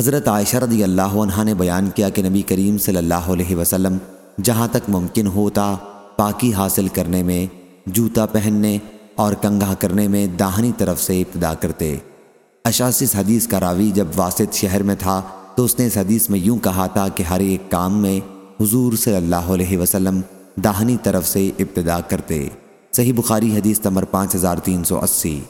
حضرت عائشہ رضی اللہ عنہ نے بیان کیا کہ نبی کریم صلی اللہ علیہ وسلم جہاں تک ممکن ہوتا پاکی حاصل کرنے میں، جوتا پہننے اور کنگھا کرنے میں داہنی طرف سے ابتدا کرتے۔ اشاس اس حدیث کا راوی جب واسط شہر میں تھا تو اس نے اس حدیث میں یوں کہا تھا کہ ہر ایک کام میں حضور صلی اللہ علیہ وسلم داہنی طرف سے ابتدا کرتے۔ صحیح بخاری حدیث نمبر پانچ ہزار تین سو اسی۔